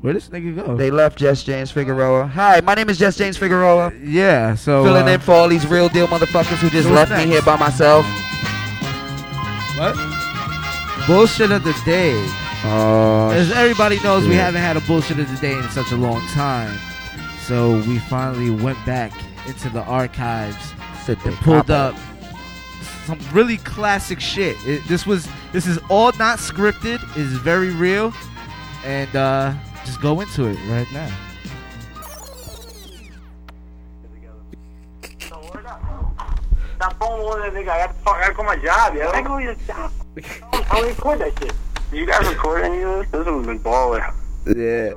Where this nigga go? They left Jess James Figueroa. Hi, my name is Jess James Figueroa. Yeah, so Filling uh, in for all these real deal motherfuckers who just left what's me here by myself. What? Bullshit of the day. Oh, As everybody knows, we haven't had a bullshit of the day in such a long time. So we finally went back into the archives and pulled pop up some really classic shit. It, this was this is all not scripted. It's very real, and uh, just go into it right now. That phone over there, nigga. I got to fuck. I gotta call my job, yo. I go your job. I record that shit. You guys record any of this? This one's been balling. Yeah.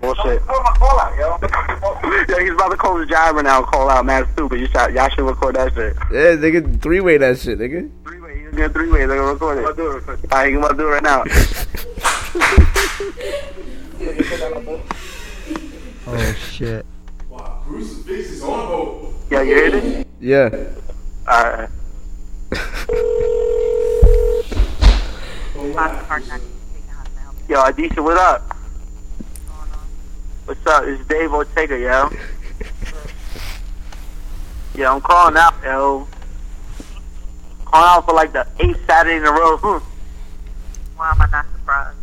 Bullshit. Call my call out, yo. yeah, he's about to call his job right now. Call out, man. Stupid. You should, y'all should record that shit. Yeah, nigga, three way that shit, nigga. Three way, He's gonna three ways. They're gonna record it. I'll do it. Alright, he's about to do it right now. Oh shit. Bruce's face is on hold. Yo, you hear this? Yeah. Alright. Yo, Adisha, what up? What's up? It's Dave Ortega, yo. yeah, I'm calling out, yo. Calling out for like the eighth Saturday in a row. Why am I not surprised?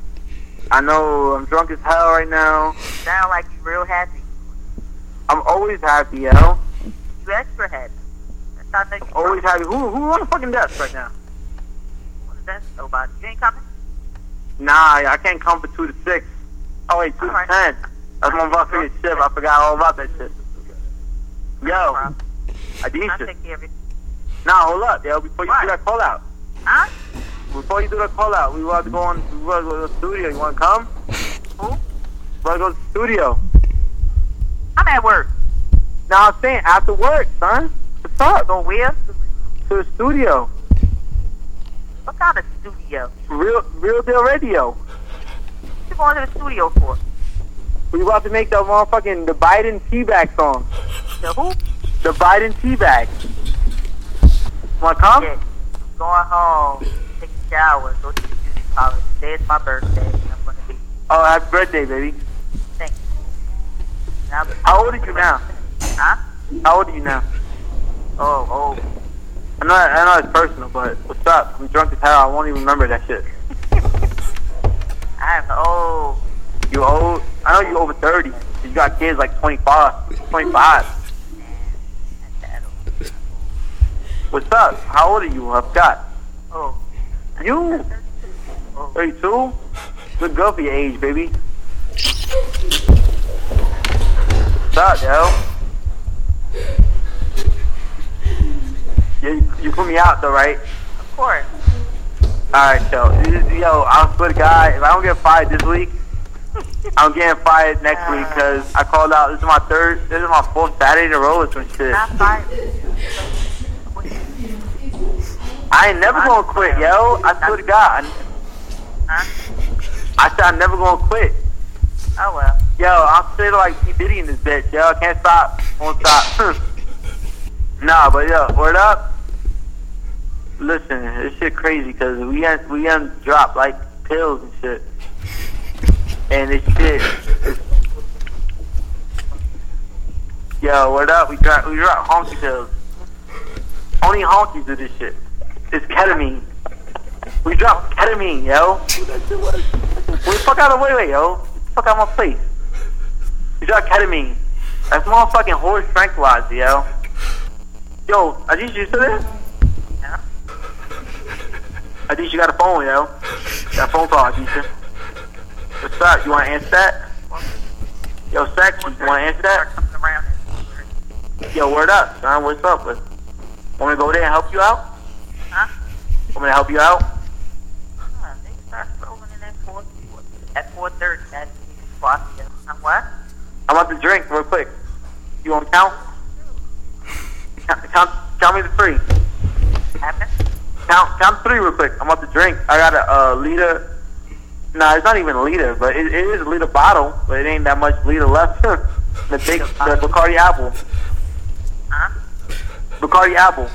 I know I'm drunk as hell right now. Sound like you're real happy. I'm always happy, yo. You extra happy. That's Always happy. Who who on the fucking desk right now? What is that? Nobody. You ain't coming? Nah, I can't come for two to six. Oh wait, two to ten. That's my fucking shit. I forgot all about that shit. Yo, I'll Adisha. take care of it. Nah, hold up, yo. Before you do that call out. Huh? Before you do that call out, we want to go on. We want to go to the studio. You want to come? Who? Want to go to the studio? I'm at work. Now I'm saying after work, son. What's up? Go where? To the studio. What kind of studio? Real, real deal radio. What you going to the studio for? We about to make the motherfucking the Biden teabag song. The who? The Biden teabag. Want to come? Yeah. Going home, take a shower, go to the beauty parlor. is my birthday, and I'm going to be. Oh, happy birthday, baby. Thank you. How old are you now? Huh? How old are you now? Oh, oh. I know, I know it's personal, but what's up? I'm drunk as hell. I won't even remember that shit. I'm old. You old? I know you over 30. You got kids like 25. 25. What's up? How old are you? I forgot. Oh, You? 32? Good girl for your age, baby. What's up, yo? You, you put me out though, right? Of course. Alright, yo. Yo, I swear to God, if I don't get fired this week, I'm getting fired next week uh. because I called out. This is my third, this is my fourth Saturday in a row or some shit. Not fired. I ain't never gonna quit, yo. I swear to God. I, I said I'm never gonna quit. Oh well. Yo, I'm still like P Diddy in this bitch, yo. I can't stop. Won't stop. nah, but yo, word up. Listen, this shit crazy because we un- we un dropped like pills and shit, and this shit. Is, yo, word up. We drop we drop honky pills. Only honkies do this shit. It's ketamine. We dropped ketamine, yo. What the fuck out of the way, way, yo? Fuck out of my face. We dropped ketamine. That's motherfucking horse tranquilizer, yo. Yo, Adish, you still there? Yeah. Adish, you got a phone, yo. Got a phone call, Adish. What's up? You wanna answer that? Yo, Sex, you wanna answer that? Yo, word up, son. What's up? With? Want me to go there and help you out? Huh? Want me to help you out? Huh, they start rolling in at four. At four thirty. That spot. Yeah. I'm what? I'm about to drink real quick. You want to count? Count, count, count me to three. Count, count three real quick. I'm about to drink. I got a uh, liter. Nah, it's not even a liter, but it, it is a liter bottle, but it ain't that much liter left. the big, the Bacardi apple. Huh? Bacardi apple.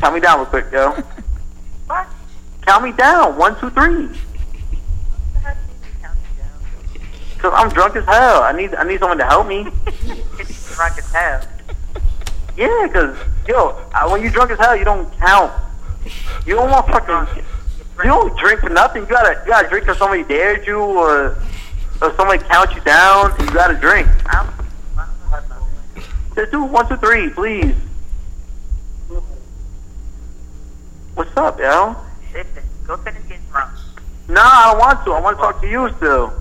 Count me down real quick, yo. What? Count me down. One, two, three. Cause I'm drunk as hell. I need, I need someone to help me. Drunk as hell. Yeah, cause yo, when you drunk as hell, you don't count. You don't want fucking. You don't drink for nothing. You gotta, you gotta drink because somebody dared you, or or somebody count you down. You gotta drink. Just do one, two, three, please. What's up, yo? Go finish getting drunk. Nah, I don't want to. I want to talk to you still.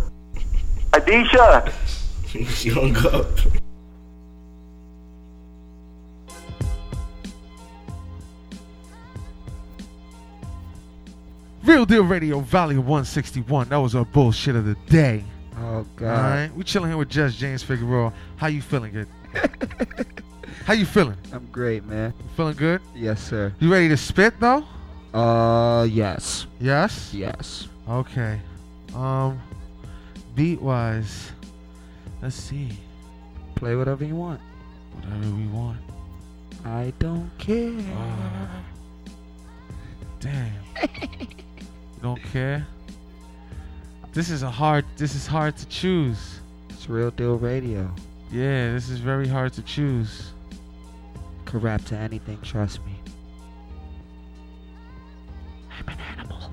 Adisha. she hung up. Real Deal Radio, Valley 161. That was our bullshit of the day. Oh God. All right, we chilling here with Judge James Figueroa. How you feeling? Good. How you feeling? I'm great, man. You feeling good? Yes, sir. You ready to spit though? Uh, yes. Yes. Yes. Okay. Um, beat wise, let's see. Play whatever you want. Whatever we want. I don't care. Damn. you don't care. This is a hard. This is hard to choose. It's Real Deal Radio. Yeah, this is very hard to choose. Could rap to anything, trust me. I'm an animal.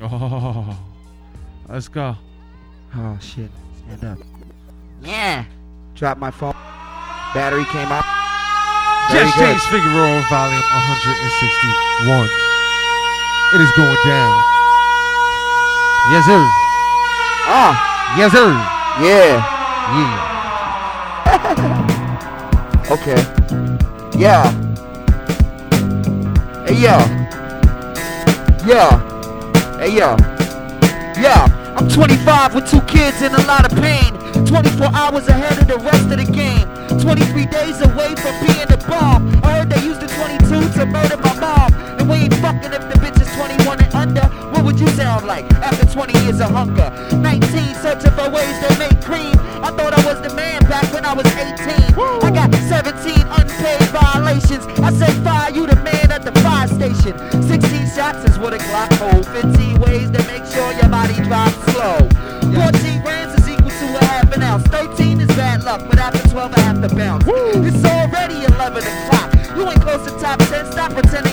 oh, let's go. Oh shit. Stand up. Yeah. Drop my phone. Battery came up. Very James Figueroa, volume 161. It is going down. Yes, sir. Ah. Yes, sir. Yeah. Yeah. Okay. Yeah. Hey yo. Yeah. Hey yo. Yeah. I'm 25 with two kids and a lot of pain. 24 hours ahead of the rest of the game. 23 days away from being a bomb. I heard they used the 22 to murder my mom. And we ain't fucking if the bitch is 21 and under. What would you sound like after 20 years of hunger? 19 searching for ways to make cream. I thought I was the man back when I was 18. I got 17 unpaid violations. I said fire you the man at the fire station. 16 shots is what a Glock hold. 15 ways to make sure your body drops slow. 14 grams is equal to a half an ounce. 13 is bad luck, but after 12 I have to bounce. It's already 11 o'clock. You ain't close to top 10, stop pretending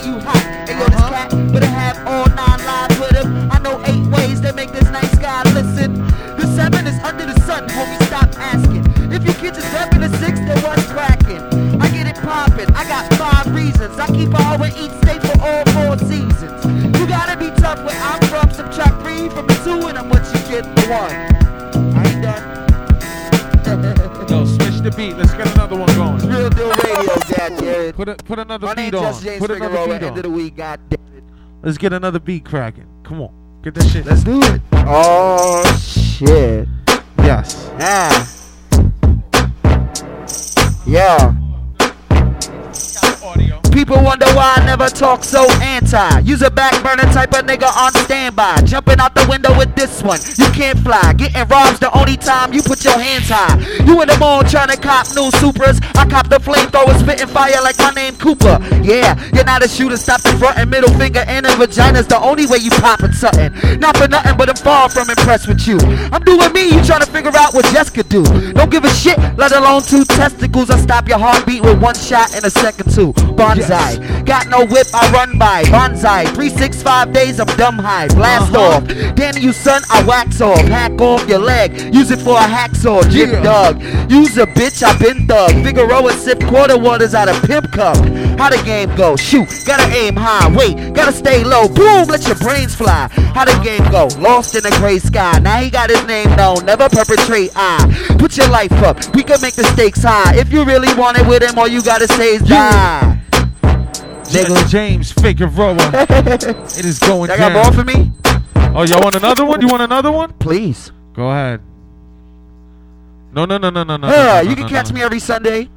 Put a, put another My beat on. Just James Put another beat End on. of the week, God damn it. Let's get another beat cracking. Come on, get that shit. Let's do it. Oh shit. Yes. Ah. Yeah. Wonder why I never talk so anti. Use a back burner type of nigga on standby. Jumping out the window with this one. You can't fly. Getting rob's the only time you put your hands high. You in the mall trying to cop new Supras. I cop the flamethrower, spitting fire like my name Cooper. Yeah, you're not a shooter. Stop the front and middle finger and a vagina's the only way you poppin' something. Not for nothing, but I'm far from impressed with you. I'm doing me. You trying to figure out what Jess could do. Don't give a shit, let alone two testicles. I stop your heartbeat with one shot in a second too. Bonsai. Got no whip, I run by. Bonsai. 365 days of dumb high. Blast Uh-huh. off. Danny, you son, I wax off. Hack off your leg. Use it for a hacksaw. Jib Yeah. dog. Use a bitch, I been thug. Figueroa sip quarter waters out of pimp cup. How the game go? Shoot, gotta aim high. Wait, gotta stay low. Boom, let your brains fly. How the game go? Lost in the gray sky. Now he got his name known. Never perpetrate I. Put your life up. We can make the stakes high. If you really want it with him, all you gotta say is die. Nigga James Figueroa. it is going Y'all down. got more for me? Oh, y'all want another one? You want another one? Please. Go ahead. No, no, no, no, no, no. No, you can no, catch me every Sunday,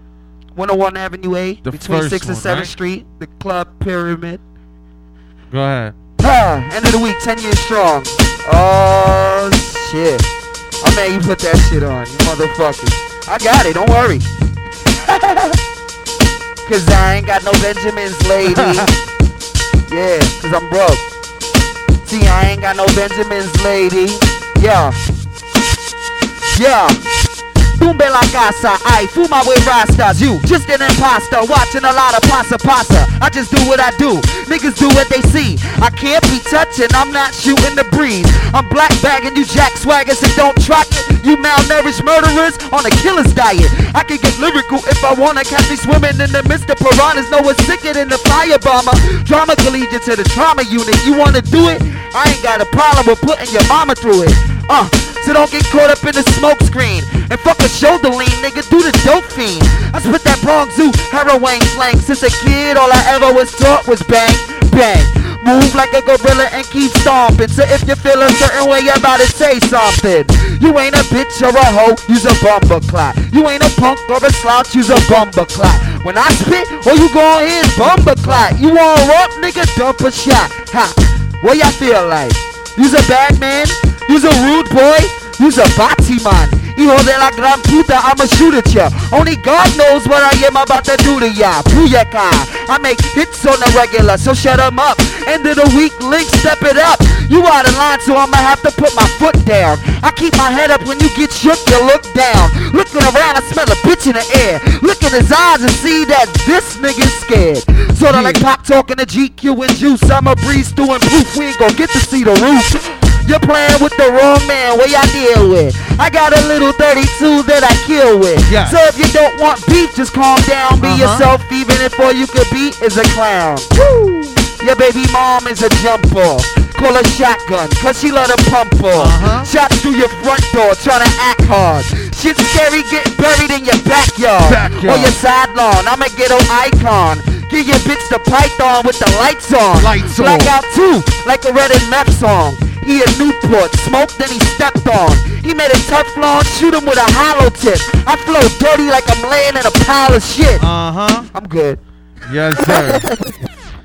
101 Avenue A, The between 6th and 7th right? Street, the Club Pyramid. Go ahead. Ah, end of the week, 10 years strong. Oh, shit. Oh, man, you put that shit on, you motherfucker. I got it, don't worry. Cause I ain't got no Benjamins, lady. yeah, cause I'm broke. See, I ain't got no Benjamins, lady. Yeah. Yeah. Tumbe la casa, I fuma with rastas. You just an imposter, watching a lot of pasa pasa. I just do what I do. Niggas do what they see. I can't be touching, I'm not shooting the breeze. I'm black bagging you jack swaggers and don't try it. You malnourished murderers on a killer's diet. I can get lyrical if I wanna catch me swimming in the midst of piranhas. No one's sicker than the firebomber. Drama collegiate to the trauma unit. You wanna do it? I ain't got a problem with putting your mama through it. Uh, so don't get caught up in the smoke screen. And fuck a shoulder lean, nigga, do the dope fiend. I spit that Bronx Zoo heroin slang. Since a kid, all I ever was taught was bang, bang. Move like a gorilla and keep stomping. So if you feel a certain way about it, say something. You ain't a bitch or a hoe, use a bumper clot. You ain't a punk or a slouch, use a bumper clot. When I spit, all you gon' hear is bumper clot. You want rough, nigga, dump a shot. Ha, what y'all feel like? You's a bad man? You's a rude boy? You's a bati man. Hijo de la gran puta, I'ma shoot at ya. Only God knows what I am about to do to ya. Booyaka. I make hits on the regular, so shut 'em up. End of the week, link, step it up. You out of line, so I'ma have to put my foot down. I keep my head up when you get shook, you look down. Looking around, I smell a bitch in the air. Look in his eyes and see that this nigga's scared. Sorta like Pop talking to GQ and Juice. I'ma breeze through and poof, we ain't gon' get to see the roof. You're playing with the wrong man, what y'all deal with? I got a little 32 that I kill with. Yeah. So if you don't want beef, just calm down, be Uh-huh. yourself, even if all you could be is a clown. Woo! Your baby mom is a jump off. Call her shotgun, cause she let her pump off. Uh-huh. Shots through your front door, tryna act hard. Shit's scary getting buried in your backyard. Backyard. Or your side lawn, I'm a ghetto icon. Give your bitch the python with the lights on. Lights on. Blackout too, like a Red and Meth song. He a Newport, smoked then he stepped on. He made a Teflon, shoot him with a hollow tip. I flow dirty like I'm laying in a pile of shit. Uh huh. I'm good. Yes, sir.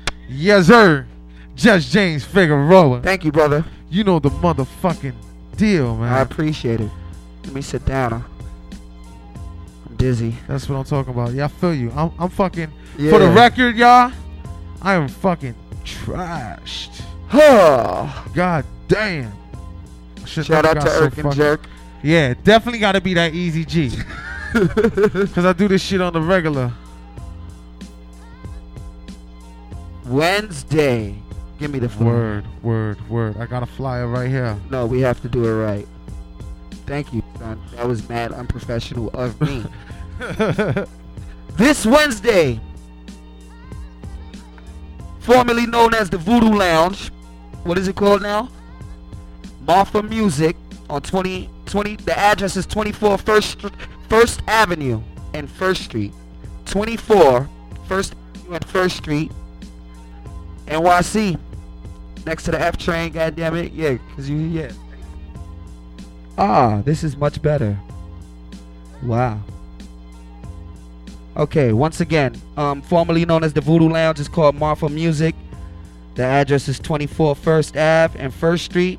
yes, sir. Judge James Figueroa. Thank you, brother. You know the motherfucking deal, man. I appreciate it. Let me sit down. I'm dizzy. That's what I'm talking about. Yeah, I feel you. I'm, I'm fucking. For the record, y'all, I am fucking trashed. Huh. God damn. Shit Shout out to so Irk and Jerk. Yeah, definitely got to be that Easy G. Cause I do this shit on the regular. Wednesday. Give me the phone. Word, word, word. I got a flyer right here. No, we have to do it right. Thank you, son. That was mad unprofessional of me. this Wednesday, formerly known as the Voodoo Lounge. What is it called now? Martha Music on 20, 20 the address is 24 First, First Avenue and First Street. 24 First Avenue and First Street. NYC. Next to the F train, goddamn it. Yeah, cause you yeah. Ah, this is much better. Wow. Okay, once again, um, formerly known as the Voodoo Lounge, is called Marfa Music. The address is 24 First Ave and First Street,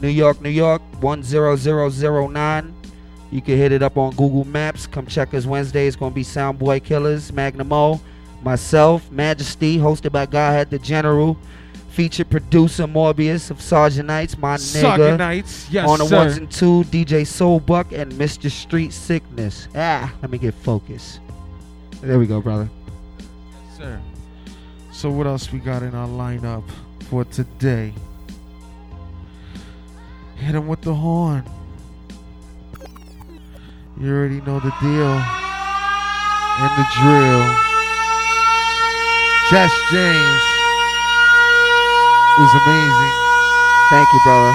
New York, New York, 10009. You can hit it up on Google Maps. Come check us Wednesday. It's going to be Soundboy Killers, Magnum O, myself, Majesty, hosted by Godhead the General. Featured producer Morbius of Sergeant Knights, my nigga. Sergeant Knights, yes, On the sir. ones and two, DJ Soulbuck and Mr. Street Sickness. Ah, let me get focused. There we go, brother. Sir. So what else we got in our lineup for today? Hit him with the horn. You already know the deal and the drill. Jess James was amazing. Thank you, brother.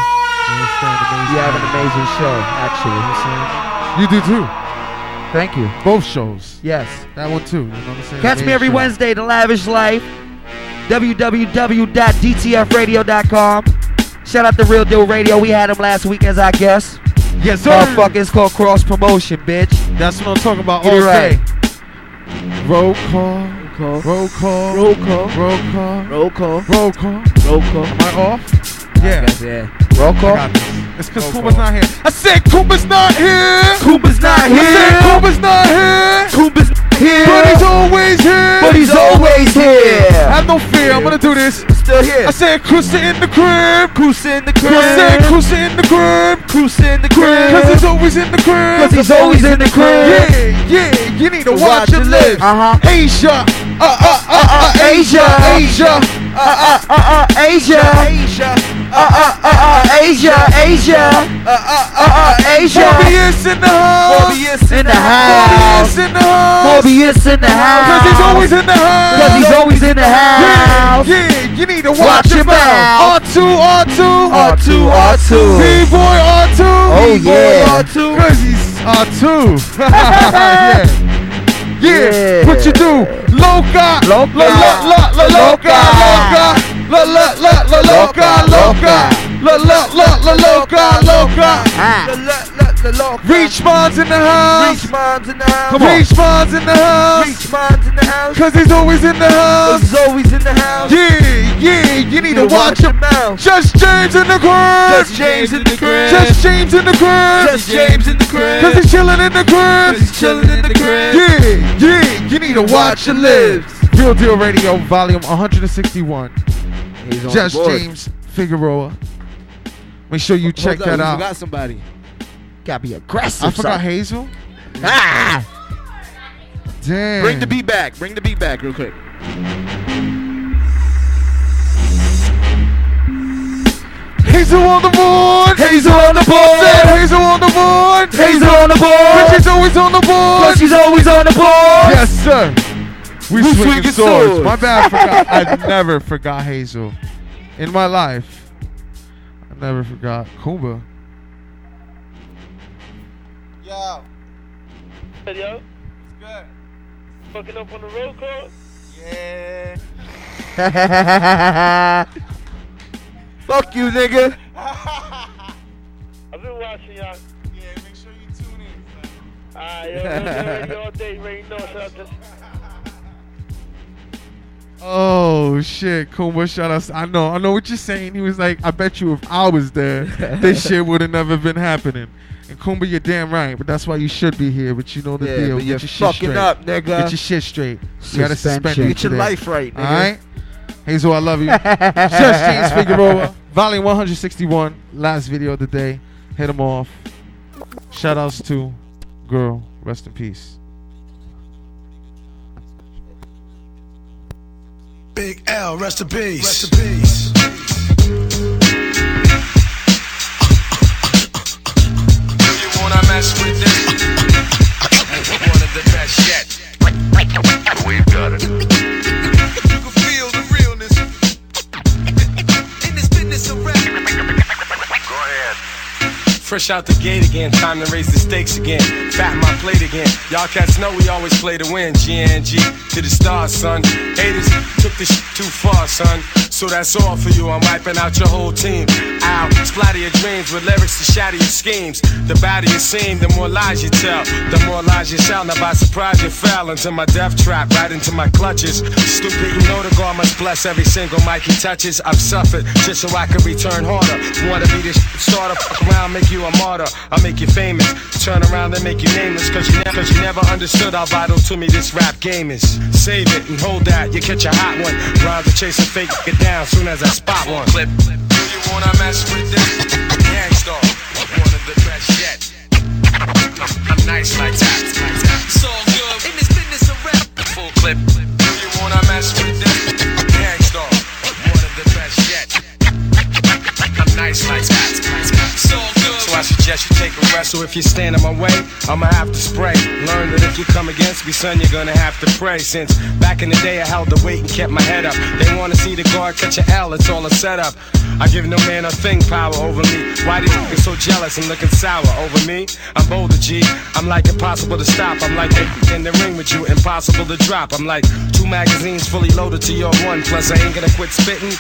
You have an amazing show, actually. You do too. Thank you. Both shows. Yes. That one too. You know what I'm saying? Catch me every show. Wednesday, The Lavish Life. www.dtfradio.com. Shout out to Real Deal Radio. We had him last week as our guest. Yes, sir. Motherfucker, it's called cross promotion, bitch. That's what I'm talking about Get all it right. day. Roll call. call. Roll call. Roll call. Roll call. Roll call. Roll call. Roll call. Am I off? Yeah. Yeah. Roll call. I got this. It's because Kuma's not here. I said Kuma's not here. Kuma's not I said Kuma's not here. Kuma's here. But he's always here. But he's always here. Have no fear. I'm gonna do this. Still here. I said Cruiser in the crib. Cruiser in the crib. I said Cruiser in the crib. Cruiser in the crib. Cause he's always in the crib. Cause he's always in the crib. Yeah, yeah. You need to watch, your lips. lips. Uh-huh. Asia. Uh, uh, uh, uh, Asia. Asia. Uh, uh, uh, uh, Asia. Asia. Uh, uh, uh, uh, Asia. Asia. Uh, uh, uh, uh, Asia. Morbius in the house. Morbius in the house. Morbius in the house. Morbius in the house. Cause he's always in the house. Cause he's always in the house. Yeah, yeah. You need to watch, Watch mouth. mouth. R2, R2. R2, R2. B-boy R2. Oh, B-boy yeah. R2. Cause he's R2. yeah. Yeah. Yeah. What you do? Loca, loca, Loca. Loca. La la la la loca. Loca. La la la la loca. Loca. La la la la loca. Loca. Reach Mons in the house. Reach Mons in the house. Come on. Reach Mons in the house. Reach Mons in the house. Cause he's always in the house. He's always in the house. Yeah, yeah, you need to watch him. mouth. Just James in the crib. Just James in the crib. Just James in the crib. Just James in the crib. Cause he's chilling in the crib. He's chilling in the crib. Yeah, yeah, you need to watch your lips. Real Deal Radio, volume 161. He's Just. James Figueroa. Make sure you check Hold that you out. forgot somebody. Gotta be aggressive. I forgot son. Hazel. Ah! Damn. Bring the beat back. Bring the beat back real quick. Hazel on the board. Hazel on the board. Said Hazel on the board. Hazel on the board. But she's always on the board. But she's always on the board. Yes, sir. We, We swinging swinging swords. swords. My bad. I forgot. I never forgot Hazel in my life. I never forgot Kumba. Yo. Hey, yo, It's good. fucking up on the road call? Yeah. Fuck you, nigga. I've been watching y'all. Yeah, make sure you tune in. son. Ah, yo, yo, yo, yo, all day, rain, no, shout out to Oh shit, Kumba shot us. I know, I know what you're saying. He was like, I bet you if I was there, this shit would have never been happening. And Kumba, you're damn right, but that's why you should be here. But you know the Yeah, deal. Get you're your shit fucking straight. up, nigga. Get your shit straight. You gotta suspend you Get your life right, nigga. All right, Hazel, I love you. Just James Figueroa, volume 161, last video of the day. Hit him off. Shout outs to girl. Rest in peace. Big L, rest in peace. Rest in peace. You wanna mess with this? One of the best yet. We've got it. You can feel the realness in this business of rap. Go ahead. Fresh out the gate again, time to raise the stakes again Fat my plate again. Y'all cats know we always play to win. GNG to the stars, son. Haters took this shit too far, son. So that's all for you. I'm wiping out your whole team. Ow, splatter your dreams with lyrics to shatter your schemes. The badder you seem, the more lies you tell. The more lies you tell. Now by surprise you fell into my death trap, right into my clutches. Stupid, you know the God must bless every single mic he touches. I've suffered just so I can return harder. Wanna be this sort of fuck around, make you a martyr. I'll make you famous. Turn around and make you nameless. Cause you, ne- cause you never understood how vital to me this rap game is. Save it and hold that. You catch a hot one. Rhymes are chasing fake. Get down soon as I spot one. Clip. You wanna mess with this? Gang Starr. One of the best yet. I'm nice like that. It's all good. In this business of rap. Full clip. You wanna mess with this? Gang Starr. One of the best yet. I'm nice like that. It's all good. Suggest you take a rest. So if you stand in my way, I'ma have to spray. Learn that if you come against me, son, you're gonna have to pray. Since back in the day, I held the weight and kept my head up. They wanna see the guard catch a L, it's all a setup. I give no man a thing power over me. Why do you so jealous and looking sour over me? I'm bolder, G. I'm like impossible to stop. I'm like in the ring with you, impossible to drop. I'm like two magazines fully loaded to your one. Plus, I ain't gonna quit spitting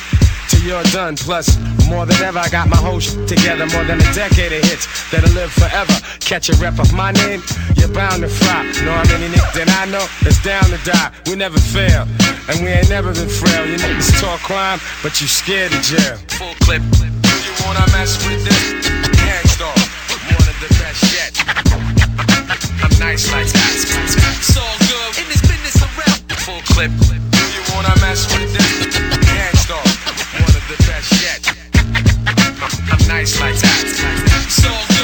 till you're done. Plus, more than ever, I got my whole shit together. More than a decade of hits that'll live forever. Catch a rep of my name, you're bound to. Know how many niggas that I know that's down to die. We never fail, and we ain't never been frail. You niggas talk crime, but you scared of jail. Full clip. You wanna mess with this? Gang Starr, one of the best yet. I'm nice like that. It's all good. In this business rap. Full clip. Nice like that.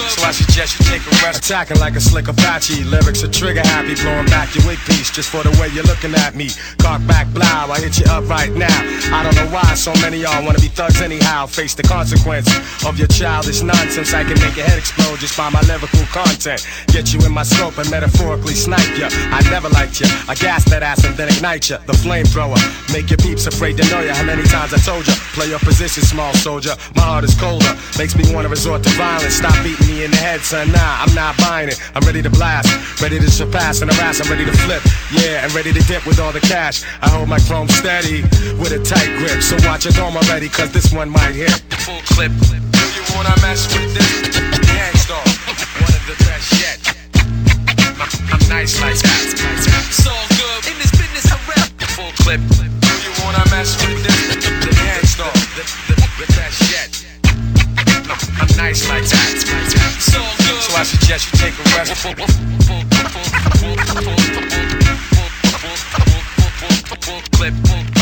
So I suggest you take a rest. Attacking like a slick Apache. Lyrics are trigger happy. Blowing back your wig piece just for the way you're looking at me. Cock back, blow. I hit you up right now. I don't know why so many y'all wanna be thugs anyhow. Face the consequence of your childish nonsense. I can make your head explode just by my lyrical content. Get you in my scope and metaphorically snipe ya. I never liked ya. I gas that ass and then ignite ya. The flamethrower. Make your peeps afraid to know ya. How many times I told ya? Play your position, small soldier. My heart is colder. Makes me wanna resort to violence. Stop beating me in the head, son. Nah, I'm not buying it. I'm ready to blast. Ready to surpass and harass. I'm ready to flip. Yeah, and ready to dip with all the cash. I hold my chrome steady with a tight grip. So watch your dome already, cause this one might hit. Full clip. You wanna mess with this? Gang Starr. One of the best yet. I'm nice like that. It's all good. In this business, I rap. Full clip. You wanna mess with this? The Gang Starr. The, the, the best yet. I'm nice like that. So, so I suggest you take a rest. Clip.